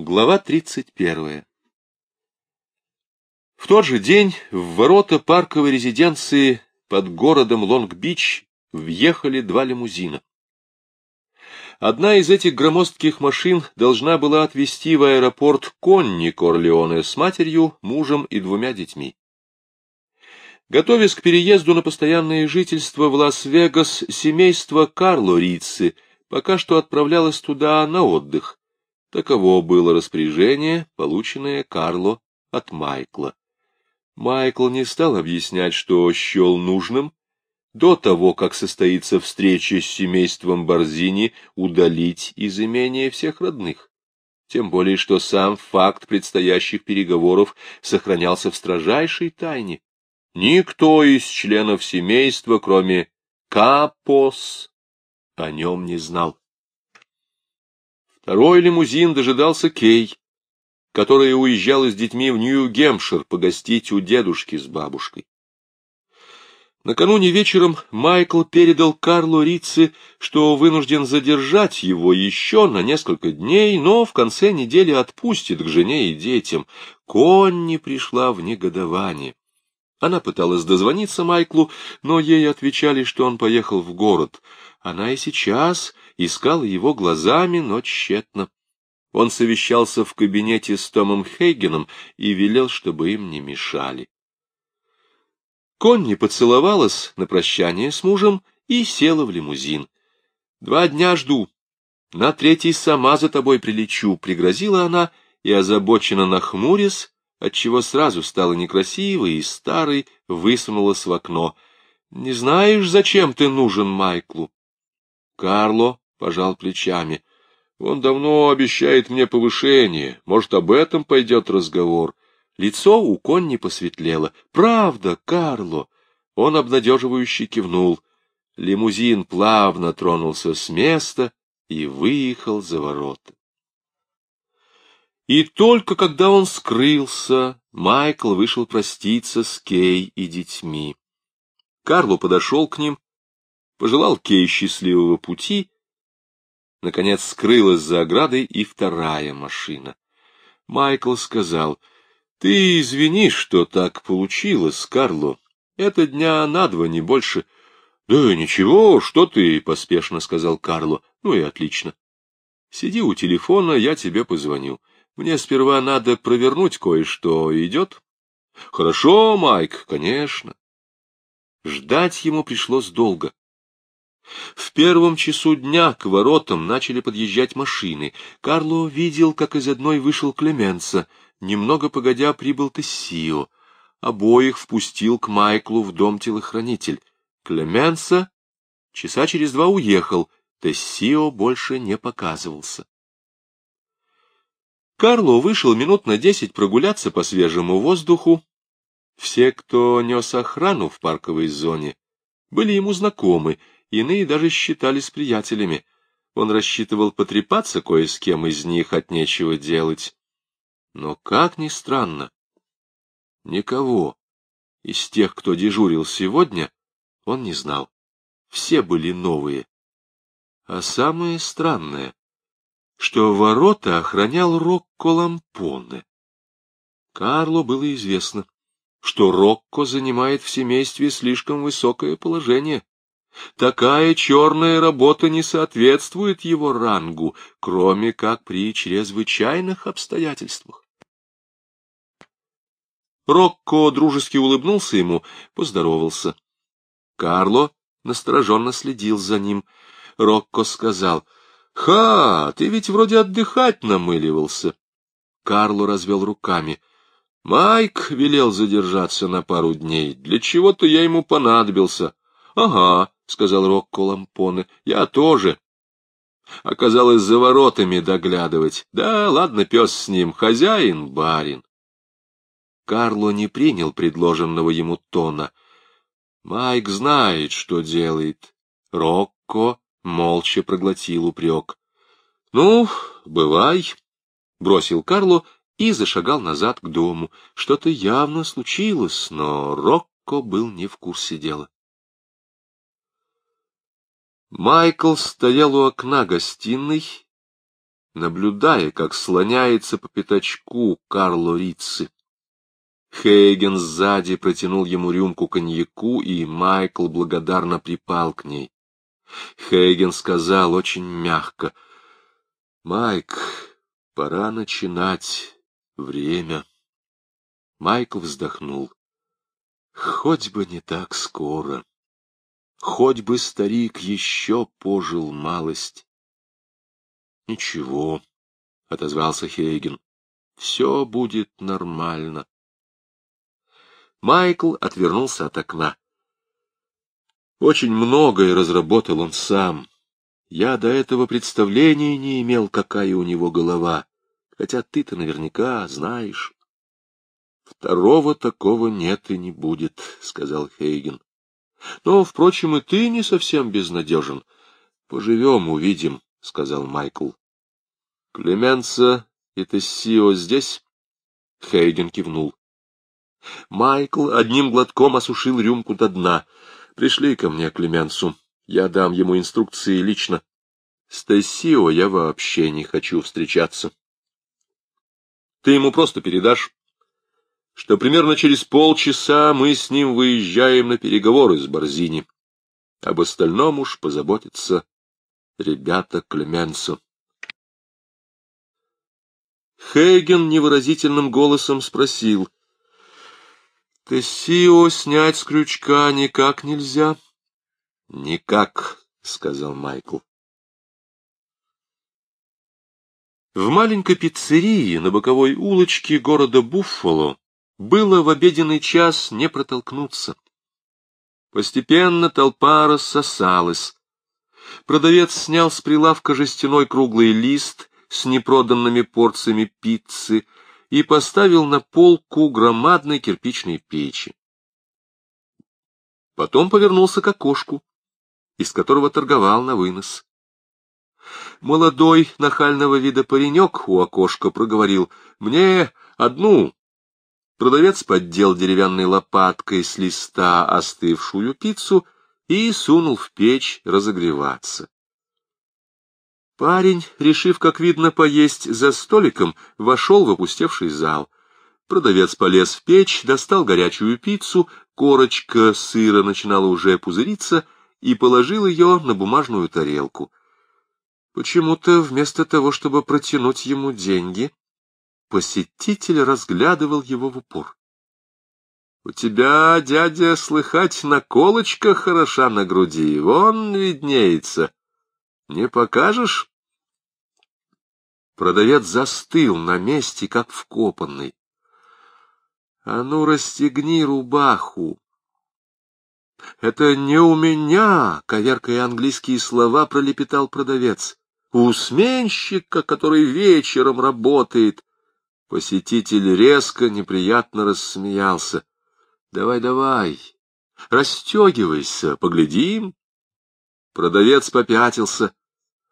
Глава 31. В тот же день в ворота парковой резиденции под городом Лонг-Бич въехали два лимузина. Одна из этих громоздких машин должна была отвезти в аэропорт Конни Корлеоне с матерью, мужем и двумя детьми. Готовясь к переезду на постоянное жительство в Лас-Вегас, семейство Карло Рицци пока что отправлялось туда на отдых, Таково было распоряжение, полученное Карло от Майкла. Майкл не стал объяснять, что счел нужным, до того, как состоится встреча с семейством Борзини, удалить из имения всех родных. Тем более, что сам факт предстоящих переговоров сохранялся в строжайшей тайне. Никто из членов семейства, кроме Капос, о нем не знал. Второй лимузин дожидался Кей, которая уезжала с детьми в Нью-Гемпшир погостить у дедушки с бабушкой. Накануне вечером Майкл передал Карлу Рицци, что вынужден задержать его еще на несколько дней, но в конце недели отпустит к жене и детям. Конни пришла в негодование. Она пыталась дозвониться Майклу, но ей отвечали, что он поехал в город. Она и сейчас искала его глазами, но тщетно. Он совещался в кабинете с Томом Хейгеном и велел, чтобы им не мешали. Конни поцеловалась на прощание с мужем и села в лимузин. «Два дня жду. На третий сама за тобой прилечу», — пригрозила она и, озабоченно нахмурясь, отчего сразу стала некрасивой и старой, высунулась в окно. «Не знаешь, зачем ты нужен Майклу?» Карло пожал плечами. Он давно обещает мне повышение. Может, об этом пойдет разговор. Лицо у Конни посветлело. Правда, Карло. Он обнадеживающе кивнул. Лимузин плавно тронулся с места и выехал за ворота. И только когда он скрылся, Майкл вышел проститься с Кей и детьми. Карло подошел к ним, пожелал Кей счастливого пути Наконец скрылась за оградой и вторая машина. Майкл сказал, — Ты извини, что так получилось, Карло. Это дня на два, не больше. — Да ничего, что ты, — поспешно сказал Карло. — Ну и отлично. Сиди у телефона, я тебе позвоню. Мне сперва надо провернуть кое-что. Идет? — Хорошо, Майк, конечно. Ждать ему пришлось долго. В первом часу дня к воротам начали подъезжать машины. Карло видел, как из одной вышел Клеменца. Немного погодя прибыл Тессио. Обоих впустил к Майклу в дом телохранитель. Клеменца часа через два уехал. Тессио больше не показывался. Карло вышел минут на десять прогуляться по свежему воздуху. Все, кто нес охрану в парковой зоне, были ему знакомы, иные даже считались приятелями. Он рассчитывал потрепаться кое с кем из них от нечего делать. Но, как ни странно, никого из тех, кто дежурил сегодня, он не знал. Все были новые. А самое странное, что ворота охранял Рокко Лампоне. Карло было известно, что Рокко занимает в семействе слишком высокое положение. Такая черная работа не соответствует его рангу, кроме как при чрезвычайных обстоятельствах. Рокко дружески улыбнулся ему, поздоровался. Карло настороженно следил за ним. Рокко сказал, — Ха, ты ведь вроде отдыхать намыливался. Карло развел руками. — Майк велел задержаться на пару дней. Для чего-то я ему понадобился. — Ага, — сказал Рокко Лампоне. — Я тоже. Оказалось, за воротами доглядывать. Да, ладно, пес с ним, хозяин, барин. Карло не принял предложенного ему тона. Майк знает, что делает. Рокко молча проглотил упрек. — Ну, бывай, — бросил Карло и зашагал назад к дому. Что-то явно случилось, но Рокко был не в курсе дела. Майкл стоял у окна гостиной, наблюдая, как слоняется по пятачку Карло Рицци. Хейген сзади протянул ему рюмку коньяку, и Майкл благодарно припал к ней. Хейген сказал очень мягко, «Майк, пора начинать. Время». Майкл вздохнул. «Хоть бы не так скоро. Хоть бы старик еще пожил малость». «Ничего», — отозвался Хейген, — «все будет нормально». Майкл отвернулся от окна. Очень многое разработал он сам. Я до этого представления не имел, какая у него голова, хотя ты-то наверняка знаешь. Второго такого нет и не будет, — сказал Хейген. Но, впрочем, и ты не совсем безнадежен. Поживем, увидим, — сказал Майкл. Клеменца и Тессио здесь? Хейген кивнул. Майкл одним глотком осушил рюмку до дна. Пришли ко мне Клеменсу. Я дам ему инструкции лично. С Тессио я вообще не хочу встречаться. Ты ему просто передашь, что примерно через полчаса мы с ним выезжаем на переговоры с Борзини. Об остальном уж позаботятся ребята Клеменсо. Хейген невыразительным голосом спросил — Тессио снять с крючка никак нельзя. — Никак, — сказал Майкл. В маленькой пиццерии на боковой улочке города Буффало было в обеденный час не протолкнуться. Постепенно толпа рассосалась. Продавец снял с прилавка жестяной круглый лист с непроданными порциями пиццы, и поставил на полку громадной кирпичной печи. Потом повернулся к окошку, из которого торговал на вынос. Молодой, нахального вида паренек у окошка проговорил «Мне одну». Продавец поддел деревянной лопаткой с листа остывшую пиццу и сунул в печь разогреваться. Парень, решив, как видно, поесть за столиком, вошел в опустевший зал. Продавец полез в печь, достал горячую пиццу, корочка сыра начинала уже пузыриться и положил ее на бумажную тарелку. Почему-то вместо того, чтобы протянуть ему деньги, посетитель разглядывал его в упор. — У тебя, дядя, слыхать, наколочка хороша на груди, вон виднеется. Не покажешь? Продавец застыл на месте, как вкопанный. — А ну, расстегни рубаху! — Это не у меня, — коверкая английские слова, пролепетал продавец. — У сменщика, который вечером работает. Посетитель резко, неприятно рассмеялся. — Давай, давай, расстегивайся, поглядим. Продавец попятился,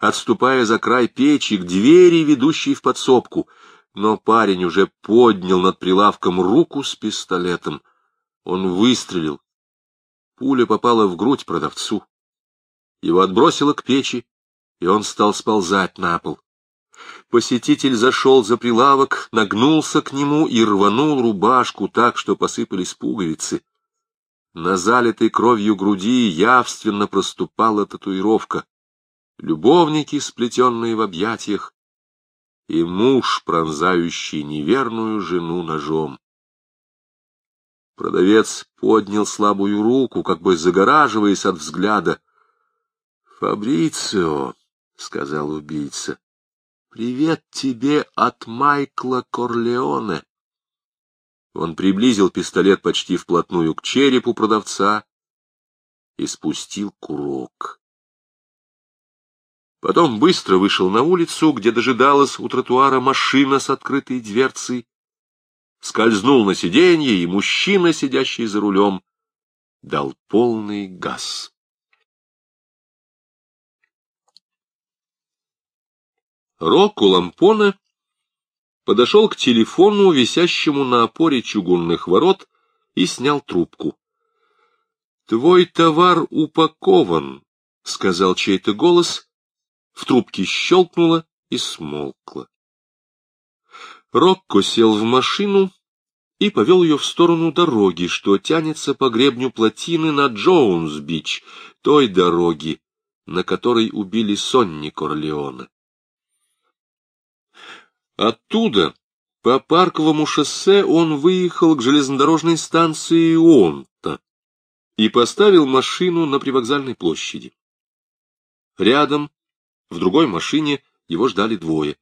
отступая за край печи к двери, ведущей в подсобку, но парень уже поднял над прилавком руку с пистолетом. Он выстрелил. Пуля попала в грудь продавцу. Его отбросило к печи, и он стал сползать на пол. Посетитель зашел за прилавок, нагнулся к нему и рванул рубашку так, что посыпались пуговицы. На залитой кровью груди явственно проступала татуировка любовники, сплетенные в объятиях, и муж, пронзающий неверную жену ножом. Продавец поднял слабую руку, как бы загораживаясь от взгляда. — Фабрицио, — сказал убийца, — привет тебе от Майкла Корлеоне. Он приблизил пистолет почти вплотную к черепу продавца и спустил курок. Потом быстро вышел на улицу, где дожидалась у тротуара машина с открытой дверцей, скользнул на сиденье, и мужчина, сидящий за рулем, дал полный газ. Рокко Лампона подошел к телефону, висящему на опоре чугунных ворот, и снял трубку. — Твой товар упакован, — сказал чей-то голос, в трубке щелкнуло, и смолкла. Рокко сел в машину и повел ее в сторону дороги, что тянется по гребню плотины на Джоунс-Бич, той дороги, на которой убили Сонни Корлеоне. Оттуда, по парковому шоссе, он выехал к железнодорожной станции Онта и поставил машину на привокзальной площади. Рядом, в другой машине, его ждали двое.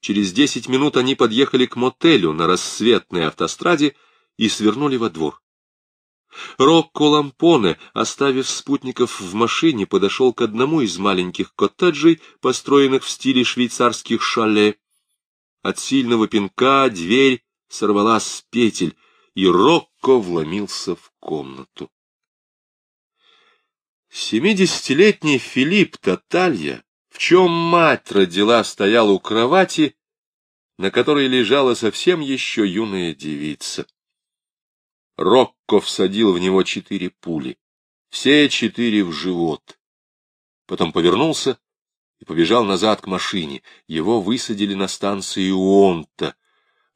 Через десять минут они подъехали к мотелю на рассветной автостраде и свернули во двор. Рокко Лампоне, оставив спутников в машине, подошел к одному из маленьких коттеджей, построенных в стиле швейцарских шале. От сильного пинка дверь сорвалась с петель, и Рокко вломился в комнату. Семидесятилетний Филипп Таталья в чем мать родила, стоял у кровати, на которой лежала совсем еще юная девица. Рокко всадил в него четыре пули, все четыре в живот. Потом повернулся и побежал назад к машине. Его высадили на станции Уонта.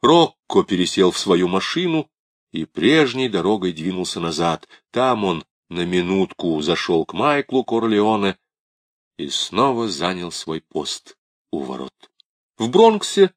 Рокко пересел в свою машину и прежней дорогой двинулся назад. Там он на минутку зашел к Майклу Корлеоне и снова занял свой пост у ворот. В Бронксе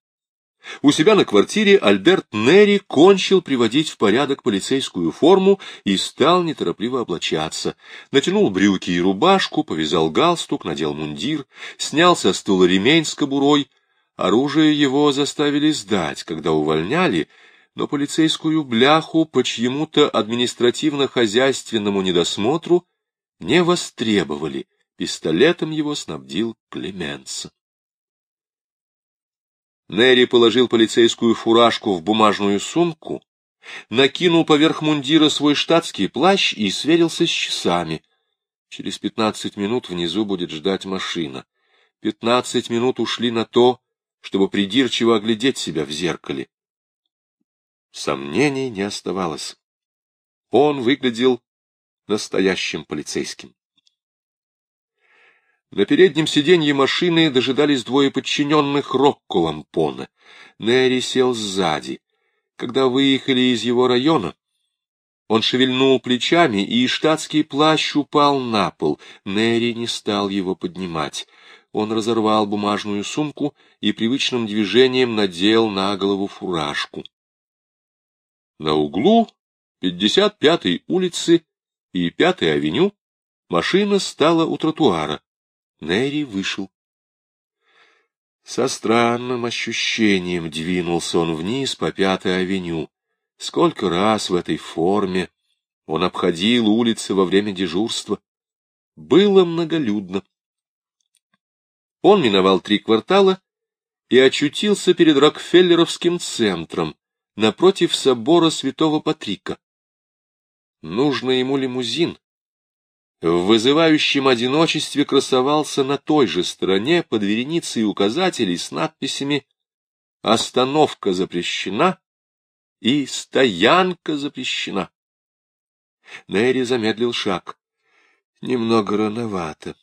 у себя на квартире Альберт Нерри кончил приводить в порядок полицейскую форму и стал неторопливо облачаться. Натянул брюки и рубашку, повязал галстук, надел мундир, снял со стула ремень с кобурой. Оружие его заставили сдать, когда увольняли, но полицейскую бляху по чьему-то административно-хозяйственному недосмотру не востребовали — Пистолетом его снабдил Клеменса. Нерри положил полицейскую фуражку в бумажную сумку, накинул поверх мундира свой штатский плащ и сверился с часами. Через пятнадцать минут внизу будет ждать машина. Пятнадцать минут ушли на то, чтобы придирчиво оглядеть себя в зеркале. Сомнений не оставалось. Он выглядел настоящим полицейским. На переднем сиденье машины дожидались двое подчиненных Рокко Лампона. Нерри сел сзади. Когда выехали из его района, он шевельнул плечами, и штатский плащ упал на пол. Нерри не стал его поднимать. Он разорвал бумажную сумку и привычным движением надел на голову фуражку. На углу 55-й улицы и 5-й авеню машина стала у тротуара. Нэри вышел. Со странным ощущением двинулся он вниз по Пятой авеню. Сколько раз в этой форме он обходил улицы во время дежурства. Было многолюдно. Он миновал три квартала и очутился перед Рокфеллеровским центром, напротив собора святого Патрика. Нужно ему лимузин, в вызывающем одиночестве красовался на той же стороне под вереницей указателей с надписями «Остановка запрещена» и «Стоянка запрещена». Нэри замедлил шаг. Немного рановато.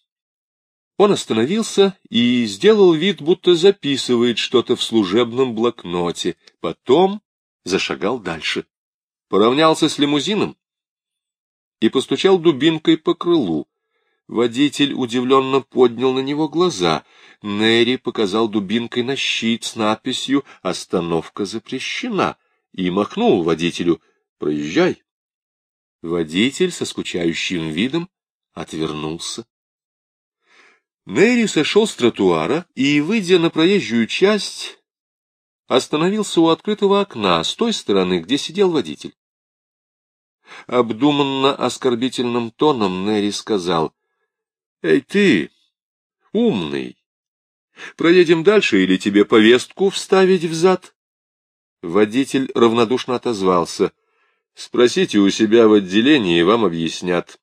Он остановился и сделал вид, будто записывает что-то в служебном блокноте. Потом зашагал дальше. Поравнялся с лимузином и постучал дубинкой по крылу. Водитель удивленно поднял на него глаза. Нерри показал дубинкой на щит с надписью «Остановка запрещена» и махнул водителю «Проезжай». Водитель со скучающим видом отвернулся. Нерри сошел с тротуара и, выйдя на проезжую часть, остановился у открытого окна с той стороны, где сидел водитель. Обдуманно оскорбительным тоном Нерри сказал, «Эй ты, умный, проедем дальше или тебе повестку вставить в зад?» Водитель равнодушно отозвался, «Спросите у себя в отделении, вам объяснят».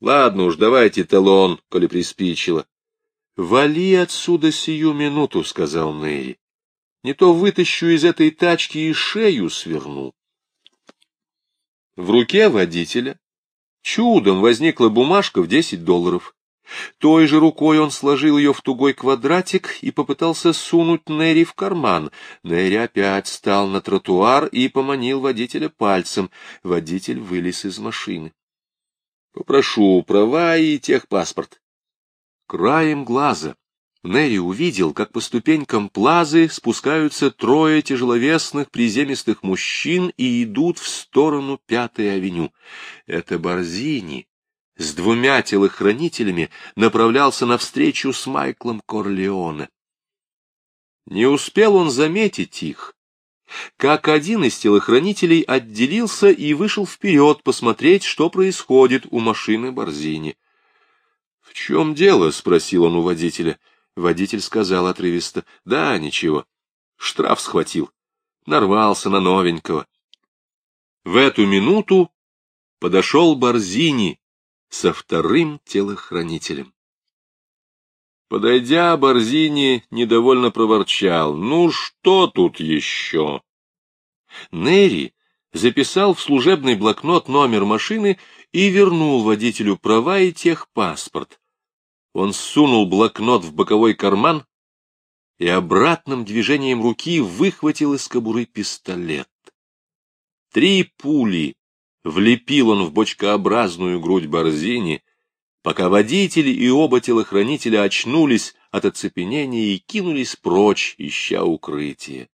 «Ладно уж, давайте талон, коли приспичило». «Вали отсюда сию минуту», — сказал Нерри. «Не то вытащу из этой тачки и шею сверну». В руке водителя чудом возникла бумажка в 10 долларов. Той же рукой он сложил ее в тугой квадратик и попытался сунуть Нерри в карман. Нерри опять стал на тротуар и поманил водителя пальцем. Водитель вылез из машины. — Попрошу права и техпаспорт. Краем глаза Нерри увидел, как по ступенькам плазы спускаются трое тяжеловесных приземистых мужчин и идут в сторону Пятой авеню. Это Борзини с двумя телохранителями направлялся навстречу с Майклом Корлеоне. Не успел он заметить их, как один из телохранителей отделился и вышел вперед посмотреть, что происходит у машины Борзини. — В чем дело? — спросил он у водителя. — Водитель сказал отрывисто. — Да, ничего. Штраф схватил. Нарвался на новенького. В эту минуту подошел Борзини со вторым телохранителем. Подойдя, Борзини недовольно проворчал. «Ну что тут еще?» Нерри записал в служебный блокнот номер машины и вернул водителю права и техпаспорт. Он сунул блокнот в боковой карман и обратным движением руки выхватил из кобуры пистолет. Три пули влепил он в бочкообразную грудь Борзини, пока водитель и оба телохранителя очнулись от оцепенения и кинулись прочь, ища укрытие.